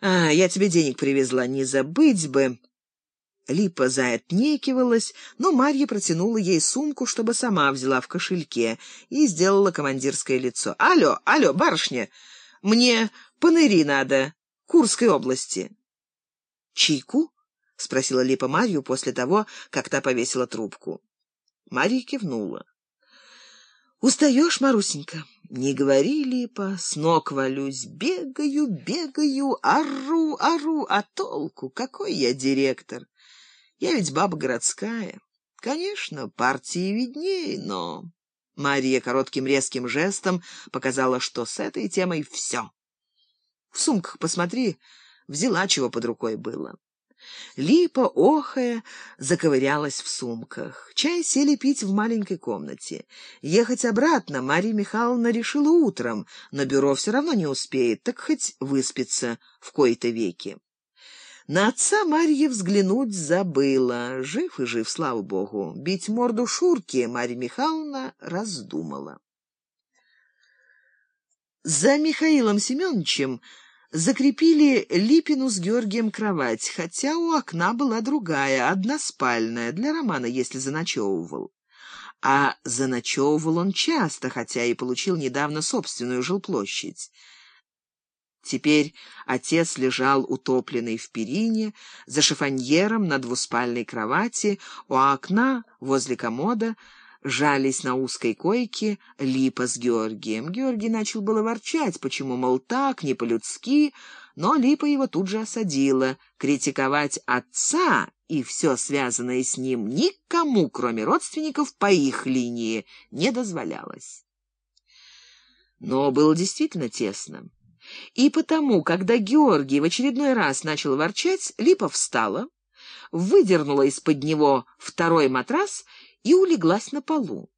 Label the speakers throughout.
Speaker 1: «А, я тебе денег привезла, не забыть бы!» Липа заотнекивалась, но Марья протянула ей сумку, чтобы сама взяла в кошельке, и сделала командирское лицо. «Алло, алло, барышня, мне паныри надо, Курской области». «Чайку?» — спросила Липа Марью после того, как та повесила трубку. Марья кивнула. «Устаешь, Марусенька?» «Не говори, Липа, с валюсь, бегаю, бегаю, ору, ору, а толку? Какой я директор? Я ведь баба городская. Конечно, партии виднее, но...» Мария коротким резким жестом показала, что с этой темой все. «В сумках посмотри, взяла, чего под рукой было». Липа, охая, заковырялась в сумках. Чай сели пить в маленькой комнате. Ехать обратно Мария Михайловна решила утром, но бюро все равно не успеет, так хоть выспится в кои-то веки. На отца Марья взглянуть забыла. Жив и жив, слава богу. Бить морду Шурки Марья Михайловна раздумала. За Михаилом Семеновичем закрепили Липину с Георгием кровать, хотя у окна была другая, односпальная, для Романа, если заночевывал. А заночевывал он часто, хотя и получил недавно собственную жилплощадь. Теперь отец лежал утопленный в перине, за шифоньером на двуспальной кровати, у окна возле комода — жались на узкой койке Липа с Георгием. Георгий начал было ворчать, почему, мол, так, не по-людски, но Липа его тут же осадила. Критиковать отца и все связанное с ним никому, кроме родственников, по их линии не дозволялось. Но было действительно тесно. И потому, когда Георгий в очередной раз начал ворчать, Липа встала, выдернула из-под него второй матрас и улеглась на полу.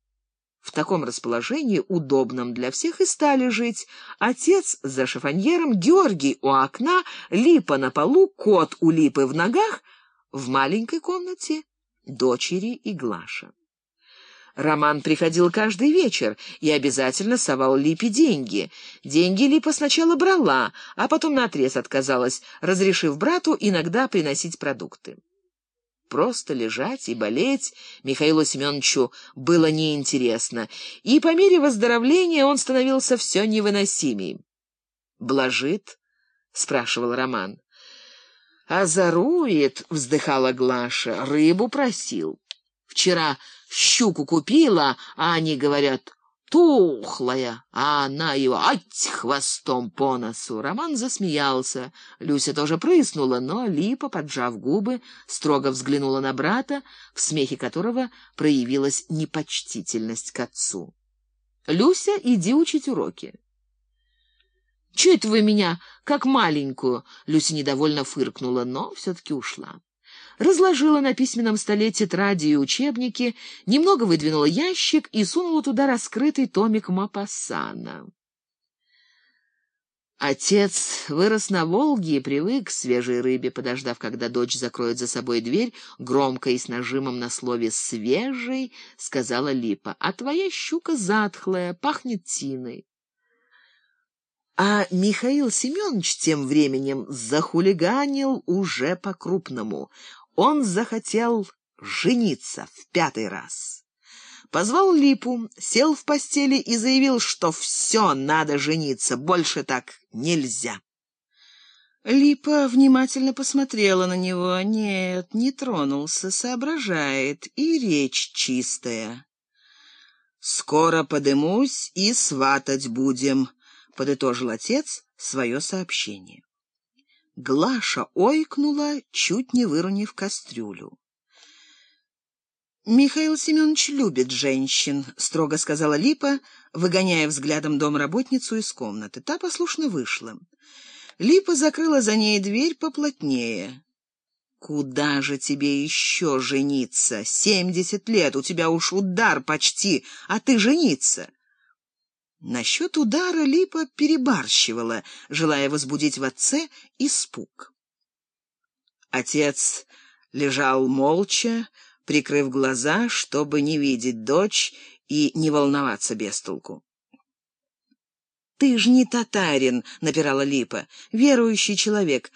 Speaker 1: В таком расположении, удобном для всех, и стали жить. Отец за шифоньером, Георгий у окна, Липа на полу, кот у Липы в ногах, в маленькой комнате дочери и Глаша. Роман приходил каждый вечер и обязательно совал Липе деньги. Деньги Липа сначала брала, а потом наотрез отказалась, разрешив брату иногда приносить продукты. Просто лежать и болеть Михаилу Семеновичу было неинтересно, и по мере выздоровления он становился все невыносимей. «Блажит?» — спрашивал Роман. «Озарует», — вздыхала Глаша, — «рыбу просил. Вчера щуку купила, а они говорят, тухлая, а она его ать хвостом по носу. Роман засмеялся. Люся тоже прыснула, но Липа, поджав губы, строго взглянула на брата, в смехе которого проявилась непочтительность к отцу. «Люся, иди учить уроки». «Чего вы меня, как маленькую?» Люся недовольно фыркнула, но все-таки ушла разложила на письменном столе тетради и учебники, немного выдвинула ящик и сунула туда раскрытый томик Мапассана. Отец вырос на Волге и привык к свежей рыбе, подождав, когда дочь закроет за собой дверь, громко и с нажимом на слове «свежий», сказала Липа, «А твоя щука затхлая, пахнет тиной». А Михаил Семенович тем временем захулиганил уже по-крупному он захотел жениться в пятый раз. Позвал Липу, сел в постели и заявил, что все надо жениться, больше так нельзя. Липа внимательно посмотрела на него. Нет, не тронулся, соображает, и речь чистая. «Скоро подымусь и сватать будем», — подытожил отец свое сообщение. Глаша ойкнула, чуть не выронив кастрюлю. «Михаил Семенович любит женщин», — строго сказала Липа, выгоняя взглядом домработницу из комнаты. Та послушно вышла. Липа закрыла за ней дверь поплотнее. «Куда же тебе еще жениться? Семьдесят лет, у тебя уж удар почти, а ты жениться!» Насчет удара Липа перебарщивала, желая возбудить в отце испуг. Отец лежал молча, прикрыв глаза, чтобы не видеть дочь и не волноваться без толку. «Ты ж не татарин», — напирала Липа, — «верующий человек.